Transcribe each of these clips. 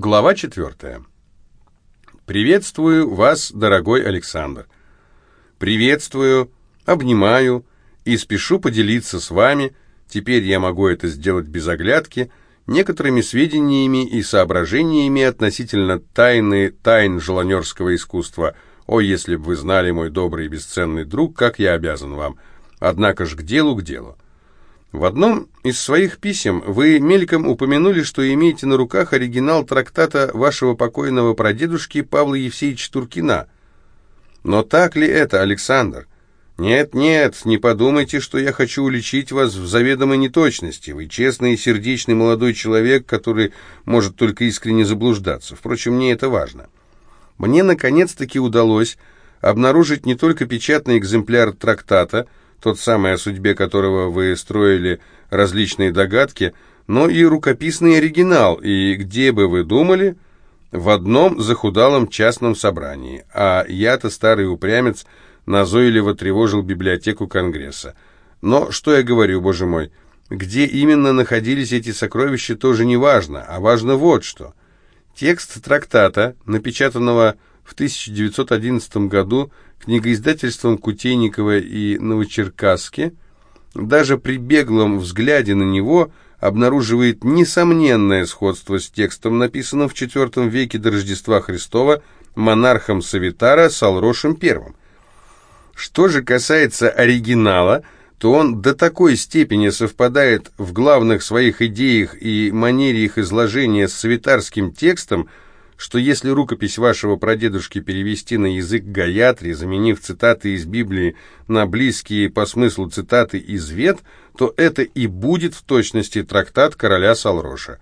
Глава четвертая. Приветствую вас, дорогой Александр. Приветствую, обнимаю и спешу поделиться с вами, теперь я могу это сделать без оглядки, некоторыми сведениями и соображениями относительно тайны тайн желанерского искусства. О, если бы вы знали, мой добрый и бесценный друг, как я обязан вам. Однако ж к делу, к делу. В одном из своих писем вы мельком упомянули, что имеете на руках оригинал трактата вашего покойного прадедушки Павла Евсеевича Туркина. Но так ли это, Александр? Нет, нет, не подумайте, что я хочу уличить вас в заведомой неточности. Вы честный и сердечный молодой человек, который может только искренне заблуждаться. Впрочем, мне это важно. Мне наконец-таки удалось обнаружить не только печатный экземпляр трактата, тот самый, о судьбе которого вы строили различные догадки, но и рукописный оригинал, и где бы вы думали, в одном захудалом частном собрании, а я-то, старый упрямец, назойливо тревожил библиотеку Конгресса. Но что я говорю, боже мой, где именно находились эти сокровища, тоже не важно, а важно вот что. Текст трактата, напечатанного в 1911 году книгоиздательством Кутейникова и Новочеркасски, даже при беглом взгляде на него обнаруживает несомненное сходство с текстом, написанным в IV веке до Рождества Христова монархом Савитара Салрошем I. Что же касается оригинала, то он до такой степени совпадает в главных своих идеях и манере их изложения с савитарским текстом, что если рукопись вашего прадедушки перевести на язык гаятри, заменив цитаты из Библии на близкие по смыслу цитаты из Вет, то это и будет в точности трактат короля Салроша.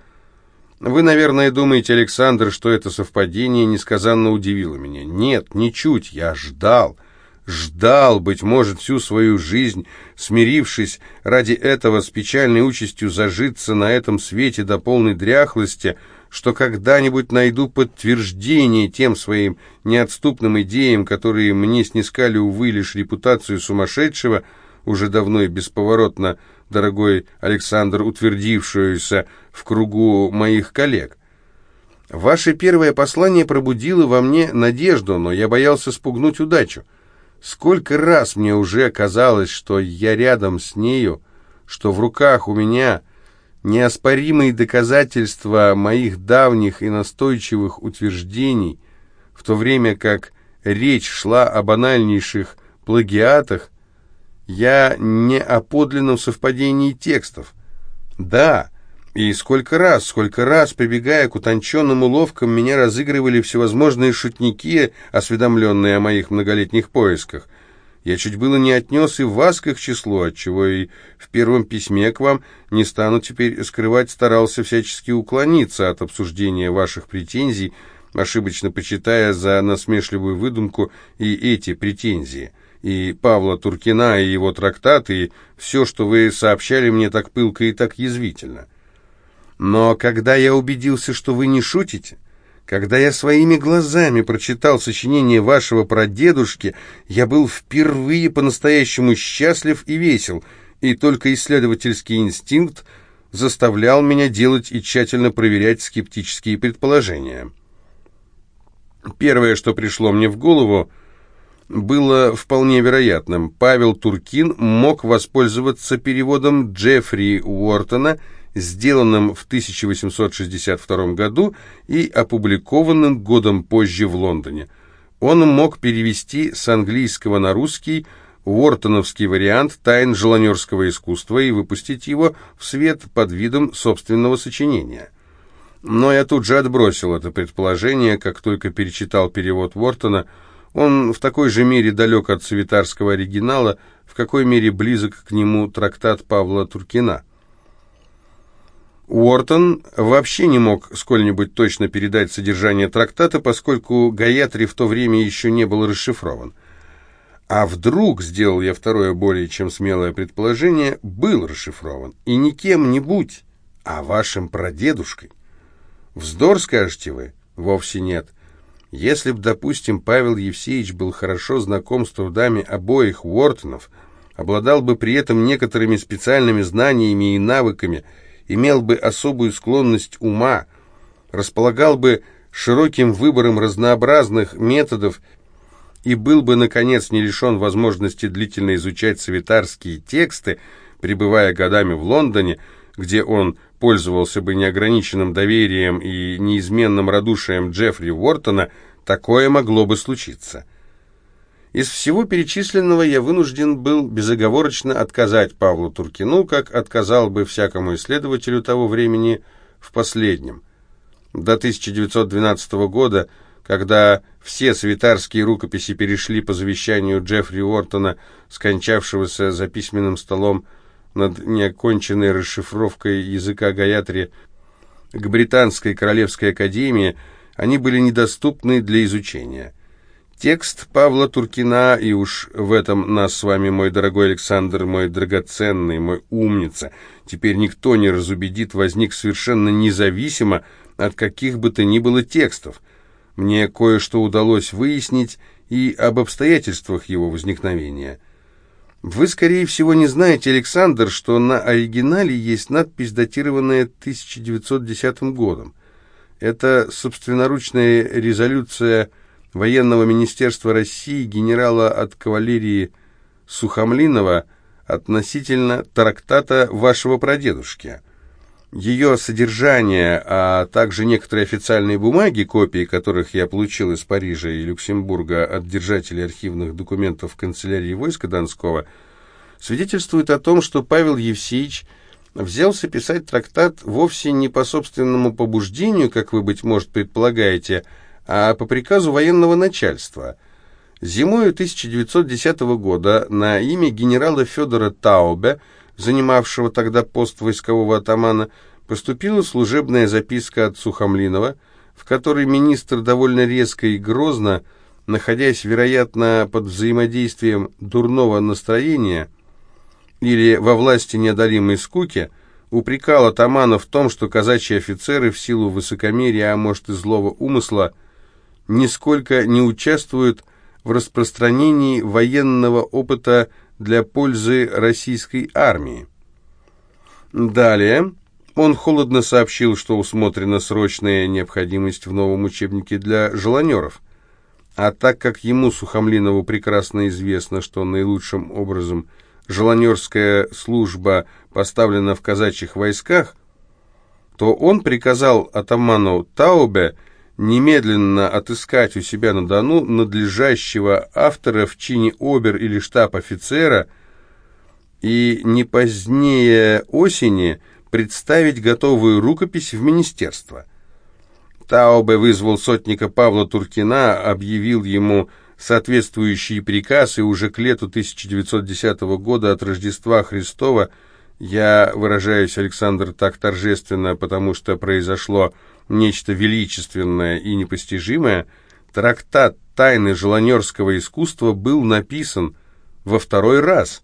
Вы, наверное, думаете, Александр, что это совпадение несказанно удивило меня. Нет, ничуть, я ждал, ждал, быть может, всю свою жизнь, смирившись ради этого с печальной участью зажиться на этом свете до полной дряхлости – что когда-нибудь найду подтверждение тем своим неотступным идеям, которые мне снискали, увы, лишь репутацию сумасшедшего, уже давно и бесповоротно, дорогой Александр, утвердившуюся в кругу моих коллег. Ваше первое послание пробудило во мне надежду, но я боялся спугнуть удачу. Сколько раз мне уже казалось, что я рядом с нею, что в руках у меня неоспоримые доказательства моих давних и настойчивых утверждений, в то время как речь шла о банальнейших плагиатах, я не о подлинном совпадении текстов. Да, и сколько раз, сколько раз, прибегая к утонченным уловкам, меня разыгрывали всевозможные шутники, осведомленные о моих многолетних поисках. Я чуть было не отнес и вас к их числу, отчего и в первом письме к вам, не стану теперь скрывать, старался всячески уклониться от обсуждения ваших претензий, ошибочно почитая за насмешливую выдумку и эти претензии. И Павла Туркина, и его трактаты, и все, что вы сообщали мне так пылко и так язвительно. Но когда я убедился, что вы не шутите, когда я своими глазами прочитал сочинение вашего прадедушки, я был впервые по-настоящему счастлив и весел, и только исследовательский инстинкт заставлял меня делать и тщательно проверять скептические предположения. Первое, что пришло мне в голову, было вполне вероятным. Павел Туркин мог воспользоваться переводом Джеффри Уортона – сделанным в 1862 году и опубликованным годом позже в Лондоне. Он мог перевести с английского на русский Уортоновский вариант «Тайн желанерского искусства» и выпустить его в свет под видом собственного сочинения. Но я тут же отбросил это предположение, как только перечитал перевод Уортона. Он в такой же мере далек от цветарского оригинала, в какой мере близок к нему трактат Павла Туркина. Уортон вообще не мог сколь-нибудь точно передать содержание трактата, поскольку Гаятри в то время еще не был расшифрован. А вдруг, сделал я второе более чем смелое предположение, был расшифрован, и не кем-нибудь, а вашим прадедушкой. Вздор, скажете вы? Вовсе нет. Если б, допустим, Павел Евсеевич был хорошо знаком с трудами обоих Уортонов, обладал бы при этом некоторыми специальными знаниями и навыками – имел бы особую склонность ума, располагал бы широким выбором разнообразных методов и был бы, наконец, не лишен возможности длительно изучать советарские тексты, пребывая годами в Лондоне, где он пользовался бы неограниченным доверием и неизменным радушием Джеффри Уортона, такое могло бы случиться. Из всего перечисленного я вынужден был безоговорочно отказать Павлу Туркину, как отказал бы всякому исследователю того времени в последнем. До 1912 года, когда все советарские рукописи перешли по завещанию Джеффри Уортона, скончавшегося за письменным столом над неоконченной расшифровкой языка Гаятри, к Британской Королевской Академии, они были недоступны для изучения. Текст Павла Туркина, и уж в этом нас с вами, мой дорогой Александр, мой драгоценный, мой умница, теперь никто не разубедит, возник совершенно независимо от каких бы то ни было текстов. Мне кое-что удалось выяснить и об обстоятельствах его возникновения. Вы, скорее всего, не знаете, Александр, что на оригинале есть надпись, датированная 1910 годом. Это собственноручная резолюция военного министерства России генерала от кавалерии Сухомлинова относительно трактата вашего прадедушки. Ее содержание, а также некоторые официальные бумаги, копии которых я получил из Парижа и Люксембурга от держателей архивных документов канцелярии войска Донского, свидетельствуют о том, что Павел Евсеевич взялся писать трактат вовсе не по собственному побуждению, как вы, быть может, предполагаете, а по приказу военного начальства. Зимою 1910 года на имя генерала Федора Таубе, занимавшего тогда пост войскового атамана, поступила служебная записка от Сухомлинова, в которой министр довольно резко и грозно, находясь, вероятно, под взаимодействием дурного настроения или во власти неодолимой скуки, упрекал атамана в том, что казачьи офицеры в силу высокомерия, а может и злого умысла, нисколько не участвуют в распространении военного опыта для пользы российской армии. Далее он холодно сообщил, что усмотрена срочная необходимость в новом учебнике для желанеров. А так как ему, Сухомлинову, прекрасно известно, что наилучшим образом желанерская служба поставлена в казачьих войсках, то он приказал атаману Таубе немедленно отыскать у себя на Дону надлежащего автора в чине обер или штаб-офицера и не позднее осени представить готовую рукопись в министерство. Таубе вызвал сотника Павла Туркина, объявил ему соответствующий приказ, и уже к лету 1910 года от Рождества Христова, я выражаюсь, Александр, так торжественно, потому что произошло нечто величественное и непостижимое, трактат «Тайны желанерского искусства» был написан во второй раз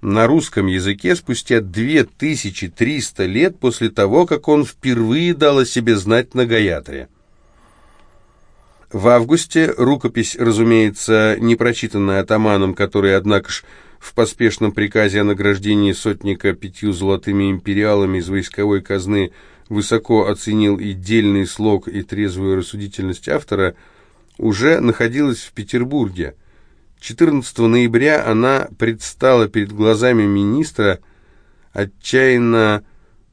на русском языке спустя 2300 лет после того, как он впервые дал о себе знать на Гаятре. В августе рукопись, разумеется, не прочитанная атаманом, который, однако ж, в поспешном приказе о награждении сотника пятью золотыми империалами из войсковой казны высоко оценил и дельный слог, и трезвую рассудительность автора, уже находилась в Петербурге. 14 ноября она предстала перед глазами министра, отчаянно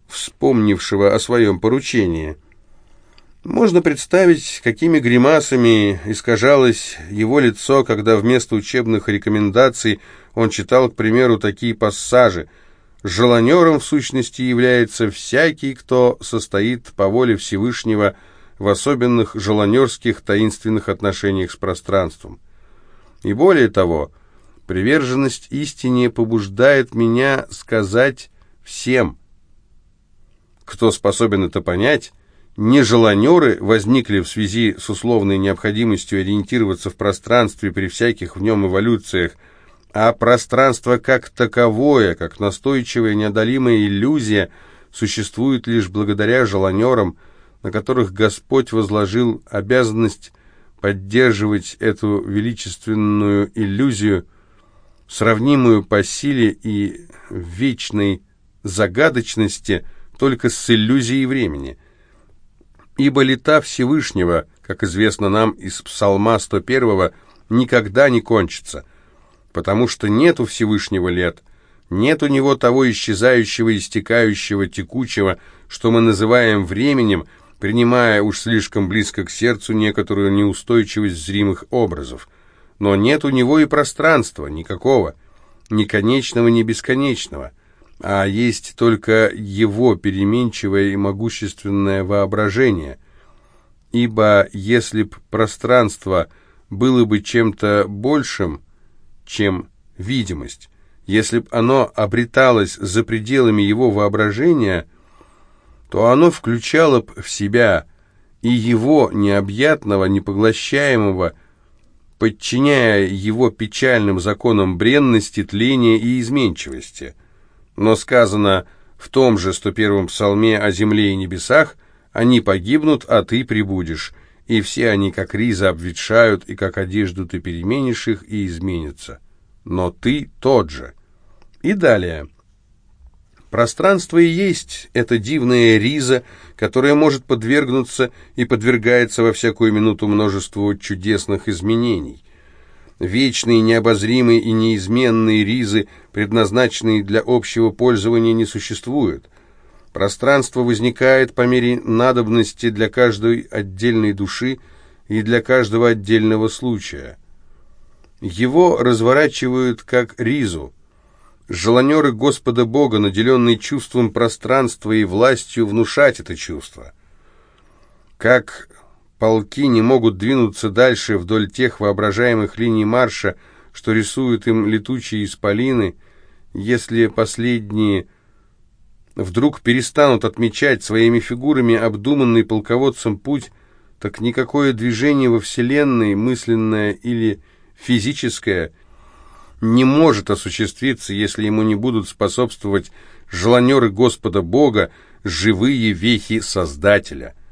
вспомнившего о своем поручении. Можно представить, какими гримасами искажалось его лицо, когда вместо учебных рекомендаций он читал, к примеру, такие пассажи – Желанером, в сущности, является всякий, кто состоит по воле Всевышнего в особенных желанерских таинственных отношениях с пространством. И более того, приверженность истине побуждает меня сказать всем, кто способен это понять, не желанеры возникли в связи с условной необходимостью ориентироваться в пространстве при всяких в нем эволюциях, а пространство как таковое, как настойчивая неодолимая иллюзия, существует лишь благодаря желанерам, на которых Господь возложил обязанность поддерживать эту величественную иллюзию, сравнимую по силе и вечной загадочности только с иллюзией времени. Ибо лета Всевышнего, как известно нам из Псалма 101, никогда не кончатся, потому что нет у Всевышнего лет, нет у него того исчезающего, истекающего, текучего, что мы называем временем, принимая уж слишком близко к сердцу некоторую неустойчивость зримых образов. Но нет у него и пространства, никакого, ни конечного, ни бесконечного – а есть только его переменчивое и могущественное воображение. Ибо если б пространство было бы чем-то большим, чем видимость, если б оно обреталось за пределами его воображения, то оно включало б в себя и его необъятного, непоглощаемого, подчиняя его печальным законам бренности, тления и изменчивости – но сказано в том же 101-м псалме о земле и небесах, «Они погибнут, а ты прибудешь, и все они, как риза, обветшают, и как одежду ты переменишь их, и изменятся. Но ты тот же». И далее. Пространство и есть эта дивная риза, которая может подвергнуться и подвергается во всякую минуту множеству чудесных изменений. Вечные, необозримые и неизменные ризы, предназначенные для общего пользования, не существуют. Пространство возникает по мере надобности для каждой отдельной души и для каждого отдельного случая. Его разворачивают как ризу. Желанеры Господа Бога, наделенные чувством пространства и властью внушать это чувство. Как полки не могут двинуться дальше вдоль тех воображаемых линий марша, что рисуют им летучие исполины, если последние вдруг перестанут отмечать своими фигурами обдуманный полководцем путь, так никакое движение во Вселенной, мысленное или физическое, не может осуществиться, если ему не будут способствовать желанеры Господа Бога, живые вехи Создателя –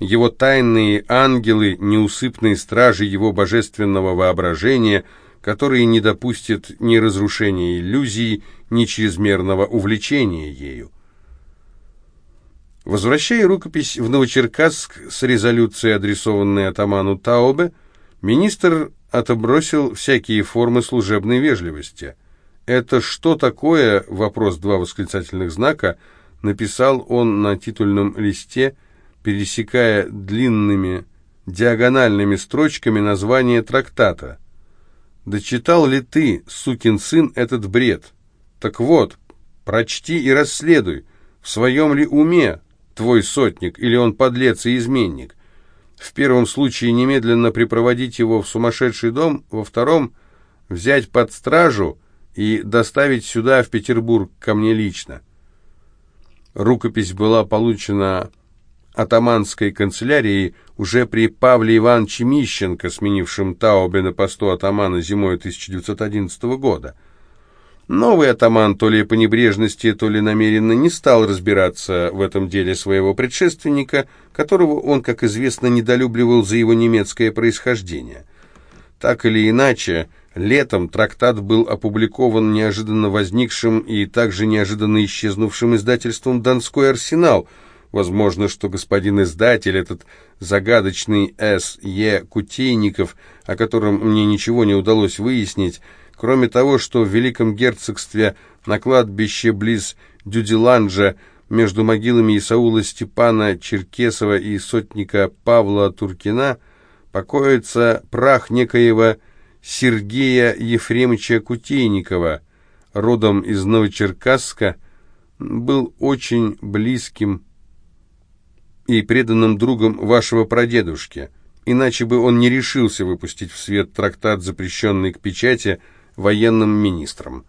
его тайные ангелы, неусыпные стражи его божественного воображения, которые не допустят ни разрушения иллюзии, ни чрезмерного увлечения ею. Возвращая рукопись в Новочеркасск с резолюцией, адресованной атаману Таубе, министр отобросил всякие формы служебной вежливости. «Это что такое?» — вопрос два восклицательных знака, написал он на титульном листе — пересекая длинными диагональными строчками название трактата. «Дочитал ли ты, сукин сын, этот бред? Так вот, прочти и расследуй, в своем ли уме твой сотник, или он подлец и изменник? В первом случае немедленно припроводить его в сумасшедший дом, во втором — взять под стражу и доставить сюда, в Петербург, ко мне лично». Рукопись была получена атаманской канцелярии уже при Павле Ивановиче Мищенко, сменившем Таубе на посту атамана зимой 1911 года. Новый атаман то ли по небрежности, то ли намеренно не стал разбираться в этом деле своего предшественника, которого он, как известно, недолюбливал за его немецкое происхождение. Так или иначе, летом трактат был опубликован неожиданно возникшим и также неожиданно исчезнувшим издательством «Донской арсенал», Возможно, что господин издатель, этот загадочный С. Е. Кутейников, о котором мне ничего не удалось выяснить, кроме того, что в Великом Герцогстве на кладбище близ Дюдиланджа между могилами Исаула Степана Черкесова и сотника Павла Туркина покоится прах некоего Сергея Ефремовича Кутейникова, родом из Новочеркасска, был очень близким и преданным другом вашего прадедушки, иначе бы он не решился выпустить в свет трактат, запрещенный к печати военным министром.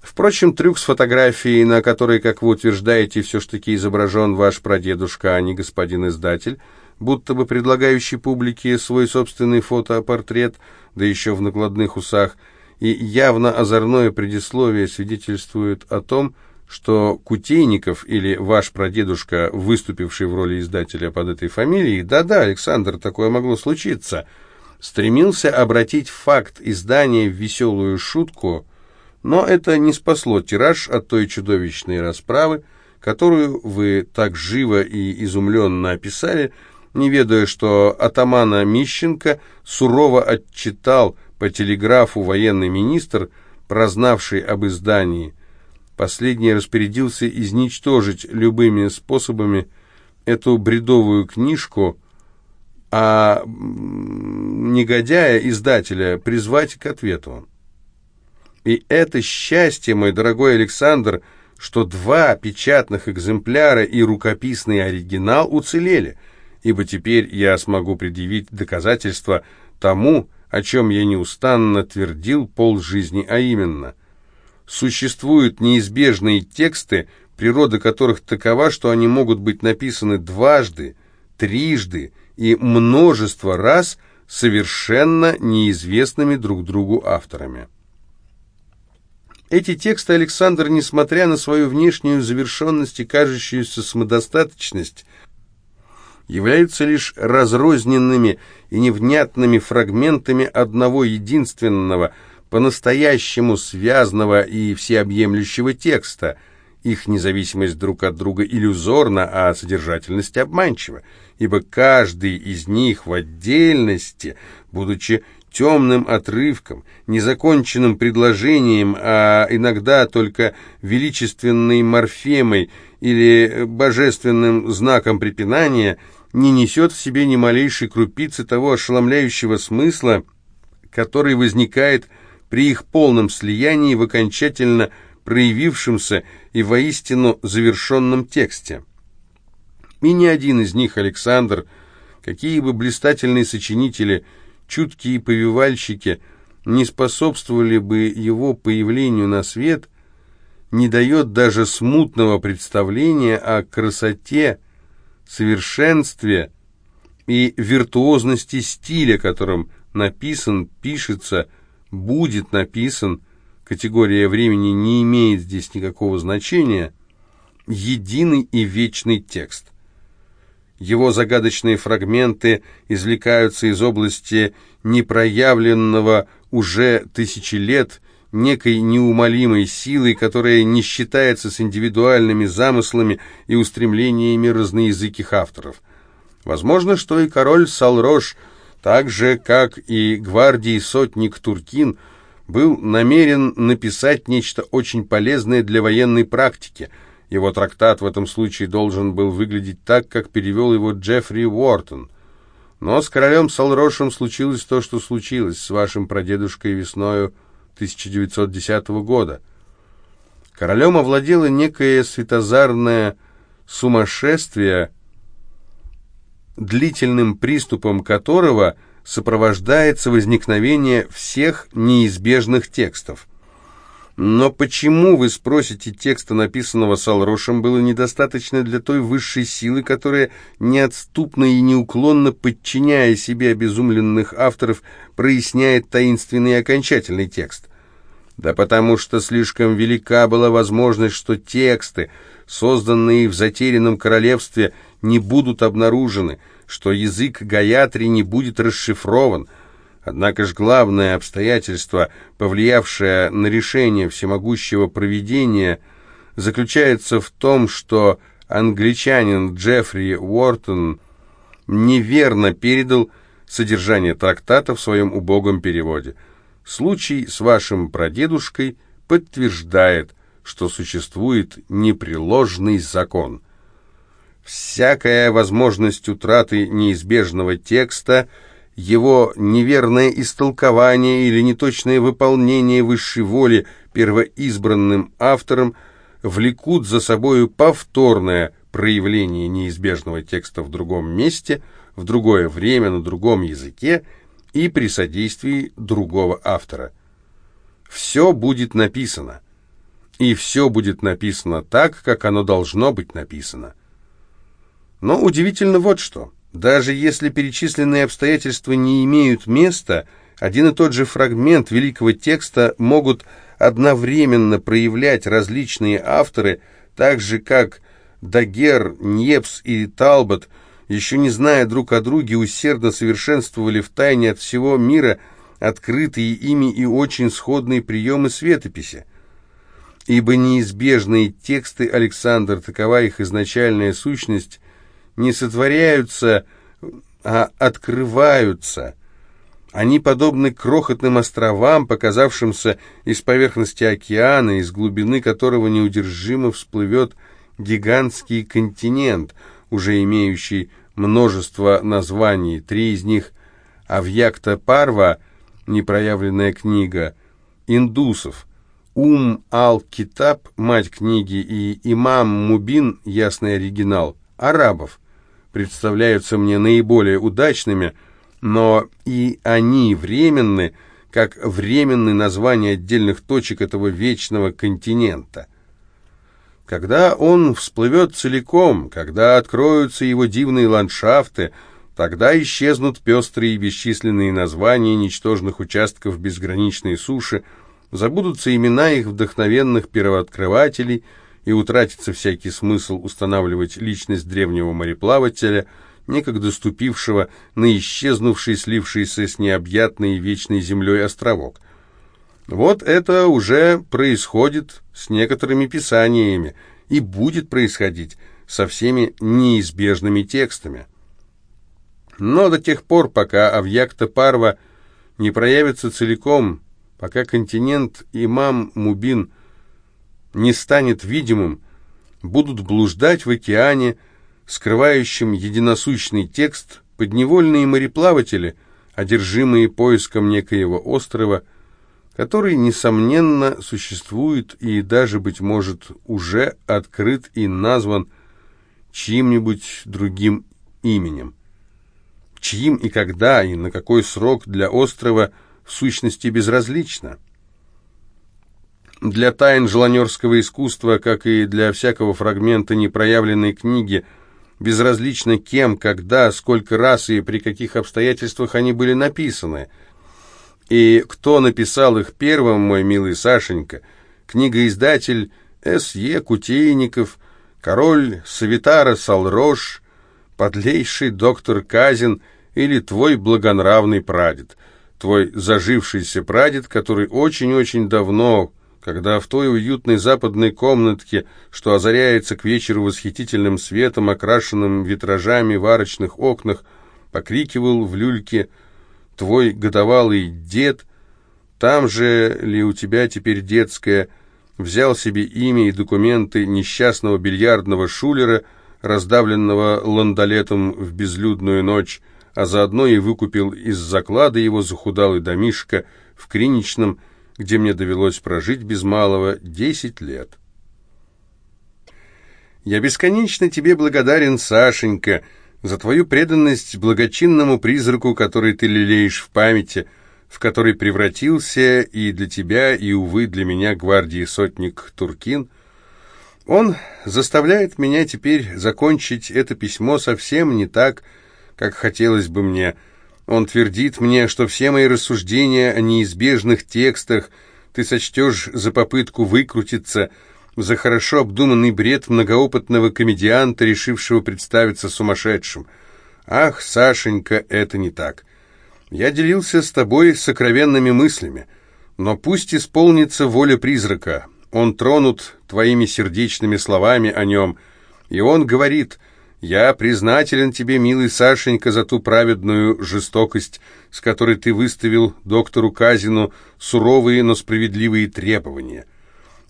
Впрочем, трюк с фотографией, на которой, как вы утверждаете, все ж таки изображен ваш прадедушка, а не господин издатель, будто бы предлагающий публике свой собственный фотопортрет, да еще в накладных усах, и явно озорное предисловие свидетельствует о том, что Кутейников или ваш прадедушка, выступивший в роли издателя под этой фамилией, да-да, Александр, такое могло случиться, стремился обратить факт издания в веселую шутку, но это не спасло тираж от той чудовищной расправы, которую вы так живо и изумленно описали, не ведая, что атамана Мищенко сурово отчитал по телеграфу военный министр, прознавший об издании. Последний распорядился изничтожить любыми способами эту бредовую книжку, а негодяя, издателя, призвать к ответу. И это счастье, мой дорогой Александр, что два печатных экземпляра и рукописный оригинал уцелели, ибо теперь я смогу предъявить доказательства тому, о чем я неустанно твердил полжизни, а именно, существуют неизбежные тексты, природа которых такова, что они могут быть написаны дважды, трижды и множество раз совершенно неизвестными друг другу авторами. Эти тексты Александр, несмотря на свою внешнюю завершенность и кажущуюся самодостаточность, являются лишь разрозненными и невнятными фрагментами одного единственного, по-настоящему связанного и всеобъемлющего текста. Их независимость друг от друга иллюзорна, а содержательность обманчива, ибо каждый из них в отдельности, будучи темным отрывком, незаконченным предложением, а иногда только величественной морфемой или божественным знаком препинания, не несет в себе ни малейшей крупицы того ошеломляющего смысла, который возникает при их полном слиянии в окончательно проявившемся и воистину завершенном тексте. И ни один из них, Александр, какие бы блистательные сочинители – чуткие повивальщики не способствовали бы его появлению на свет, не дает даже смутного представления о красоте, совершенстве и виртуозности стиля, которым написан, пишется, будет написан, категория времени не имеет здесь никакого значения, единый и вечный текст. Его загадочные фрагменты извлекаются из области непроявленного уже тысячи лет, некой неумолимой силой, которая не считается с индивидуальными замыслами и устремлениями разноязыких авторов. Возможно, что и король Салрош, так же, как и гвардии сотник Туркин, был намерен написать нечто очень полезное для военной практики – его трактат в этом случае должен был выглядеть так, как перевел его Джеффри Уортон. Но с королем Салрошем случилось то, что случилось с вашим прадедушкой весною 1910 года. Королем овладело некое светозарное сумасшествие, длительным приступом которого сопровождается возникновение всех неизбежных текстов. Но почему, вы спросите, текста, написанного Салрошем, было недостаточно для той высшей силы, которая, неотступно и неуклонно подчиняя себе обезумленных авторов, проясняет таинственный и окончательный текст? Да потому что слишком велика была возможность, что тексты, созданные в затерянном королевстве, не будут обнаружены, что язык Гаятри не будет расшифрован – Однако же главное обстоятельство, повлиявшее на решение всемогущего проведения, заключается в том, что англичанин Джеффри Уортон неверно передал содержание трактата в своем убогом переводе. Случай с вашим прадедушкой подтверждает, что существует непреложный закон. Всякая возможность утраты неизбежного текста – его неверное истолкование или неточное выполнение высшей воли первоизбранным автором влекут за собою повторное проявление неизбежного текста в другом месте, в другое время, на другом языке и при содействии другого автора. Все будет написано, и все будет написано так, как оно должно быть написано. Но удивительно вот что – даже если перечисленные обстоятельства не имеют места, один и тот же фрагмент великого текста могут одновременно проявлять различные авторы, так же как Дагер, Ньепс и Талбот, еще не зная друг о друге, усердно совершенствовали в тайне от всего мира открытые ими и очень сходные приемы светописи. ибо неизбежные тексты, Александр, такова их изначальная сущность, не сотворяются, а открываются. Они подобны крохотным островам, показавшимся из поверхности океана, из глубины которого неудержимо всплывет гигантский континент, уже имеющий множество названий. Три из них — Авьякта Парва, непроявленная книга, индусов, Ум Ал-Китаб, мать книги, и Имам Мубин, ясный оригинал, арабов представляются мне наиболее удачными, но и они временны, как временны названия отдельных точек этого вечного континента. Когда он всплывет целиком, когда откроются его дивные ландшафты, тогда исчезнут пестрые и бесчисленные названия ничтожных участков безграничной суши, забудутся имена их вдохновенных первооткрывателей – и утратится всякий смысл устанавливать личность древнего мореплавателя, некогда ступившего на исчезнувший, слившийся с необъятной вечной землей островок. Вот это уже происходит с некоторыми писаниями и будет происходить со всеми неизбежными текстами. Но до тех пор, пока Авьякта Парва не проявится целиком, пока континент Имам Мубин – не станет видимым, будут блуждать в океане, скрывающем единосущный текст, подневольные мореплаватели, одержимые поиском некоего острова, который, несомненно, существует и даже, быть может, уже открыт и назван чьим-нибудь другим именем. Чьим и когда, и на какой срок для острова в сущности безразлично – для тайн желанерского искусства, как и для всякого фрагмента непроявленной книги, безразлично кем, когда, сколько раз и при каких обстоятельствах они были написаны. И кто написал их первым, мой милый Сашенька? Книгоиздатель С.Е. Кутейников, король Савитара Салрош, подлейший доктор Казин или твой благонравный прадед, твой зажившийся прадед, который очень-очень давно когда в той уютной западной комнатке, что озаряется к вечеру восхитительным светом, окрашенным витражами в арочных окнах, покрикивал в люльке «Твой годовалый дед», там же ли у тебя теперь детское, взял себе имя и документы несчастного бильярдного шулера, раздавленного ландолетом в безлюдную ночь, а заодно и выкупил из заклада его захудалый домишко в Криничном, где мне довелось прожить без малого десять лет. Я бесконечно тебе благодарен, Сашенька, за твою преданность благочинному призраку, который ты лелеешь в памяти, в который превратился и для тебя, и, увы, для меня гвардии сотник Туркин. Он заставляет меня теперь закончить это письмо совсем не так, как хотелось бы мне, — он твердит мне, что все мои рассуждения о неизбежных текстах ты сочтешь за попытку выкрутиться, за хорошо обдуманный бред многоопытного комедианта, решившего представиться сумасшедшим. Ах, Сашенька, это не так. Я делился с тобой сокровенными мыслями, но пусть исполнится воля призрака. Он тронут твоими сердечными словами о нем, и он говорит — я признателен тебе, милый Сашенька, за ту праведную жестокость, с которой ты выставил доктору Казину суровые, но справедливые требования.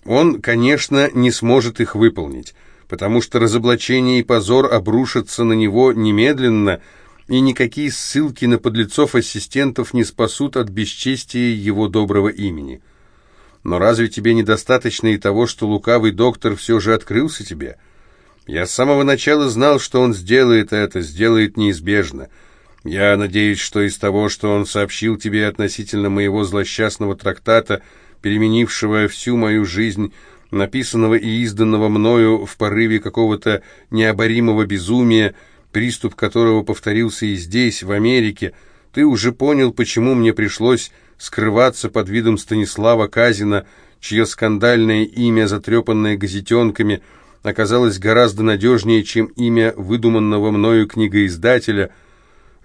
Он, конечно, не сможет их выполнить, потому что разоблачение и позор обрушатся на него немедленно, и никакие ссылки на подлецов-ассистентов не спасут от бесчестия его доброго имени. Но разве тебе недостаточно и того, что лукавый доктор все же открылся тебе?» Я с самого начала знал, что он сделает это, сделает неизбежно. Я надеюсь, что из того, что он сообщил тебе относительно моего злосчастного трактата, переменившего всю мою жизнь, написанного и изданного мною в порыве какого-то необоримого безумия, приступ которого повторился и здесь, в Америке, ты уже понял, почему мне пришлось скрываться под видом Станислава Казина, чье скандальное имя, затрепанное газетенками, — оказалось гораздо надежнее, чем имя выдуманного мною книгоиздателя.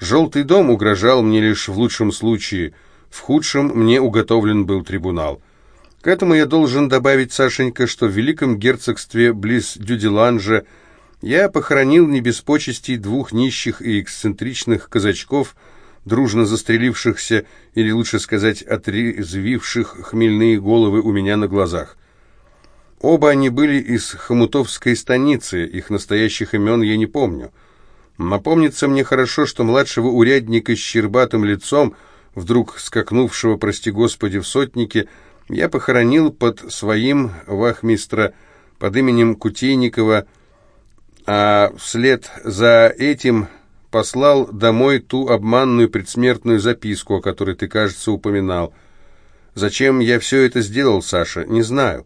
«Желтый дом» угрожал мне лишь в лучшем случае, в худшем мне уготовлен был трибунал. К этому я должен добавить, Сашенька, что в Великом Герцогстве близ Дюдиланжа я похоронил не без почестей двух нищих и эксцентричных казачков, дружно застрелившихся, или лучше сказать, отрезвивших хмельные головы у меня на глазах. Оба они были из Хомутовской станицы, их настоящих имен я не помню. Напомнится мне хорошо, что младшего урядника с щербатым лицом, вдруг скакнувшего, прости господи, в сотнике, я похоронил под своим вахмистра под именем Кутейникова, а вслед за этим послал домой ту обманную предсмертную записку, о которой ты, кажется, упоминал. Зачем я все это сделал, Саша, не знаю.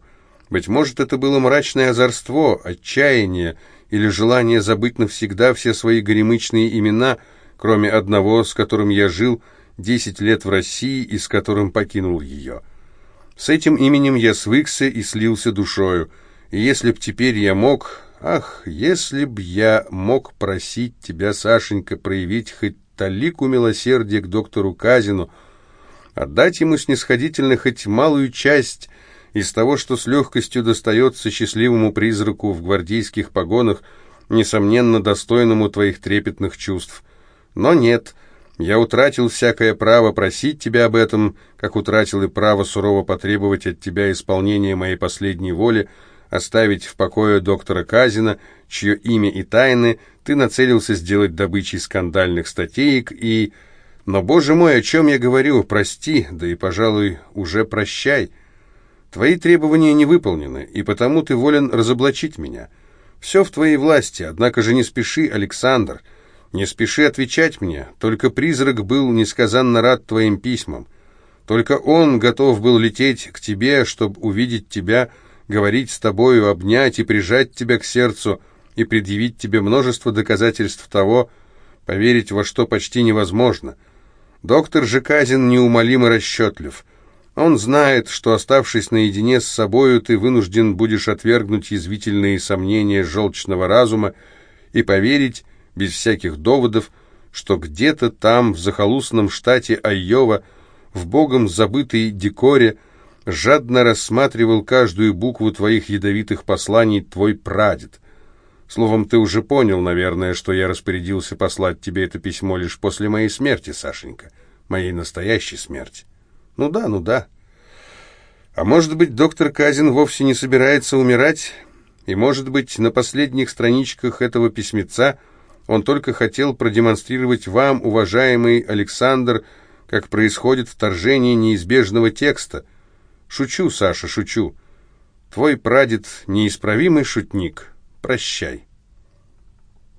Быть может, это было мрачное озорство, отчаяние или желание забыть навсегда все свои горемычные имена, кроме одного, с которым я жил десять лет в России и с которым покинул ее. С этим именем я свыкся и слился душою, и если б теперь я мог, ах, если б я мог просить тебя, Сашенька, проявить хоть талику милосердия к доктору Казину, отдать ему снисходительно хоть малую часть из того, что с легкостью достается счастливому призраку в гвардейских погонах, несомненно достойному твоих трепетных чувств. Но нет, я утратил всякое право просить тебя об этом, как утратил и право сурово потребовать от тебя исполнения моей последней воли, оставить в покое доктора Казина, чье имя и тайны ты нацелился сделать добычей скандальных статеек и... Но, боже мой, о чем я говорю? Прости, да и, пожалуй, уже прощай». Твои требования не выполнены, и потому ты волен разоблачить меня. Все в твоей власти, однако же не спеши, Александр, не спеши отвечать мне, только призрак был несказанно рад твоим письмам. Только он готов был лететь к тебе, чтобы увидеть тебя, говорить с тобою, обнять и прижать тебя к сердцу и предъявить тебе множество доказательств того, поверить во что почти невозможно. Доктор Жеказин неумолимо расчетлив — он знает, что, оставшись наедине с собою, ты вынужден будешь отвергнуть язвительные сомнения желчного разума и поверить, без всяких доводов, что где-то там, в захолустном штате Айова, в богом забытой декоре, жадно рассматривал каждую букву твоих ядовитых посланий твой прадед. Словом, ты уже понял, наверное, что я распорядился послать тебе это письмо лишь после моей смерти, Сашенька, моей настоящей смерти. Ну да, ну да. А может быть, доктор Казин вовсе не собирается умирать? И может быть, на последних страничках этого письмеца он только хотел продемонстрировать вам, уважаемый Александр, как происходит вторжение неизбежного текста. Шучу, Саша, шучу. Твой прадед неисправимый шутник. Прощай.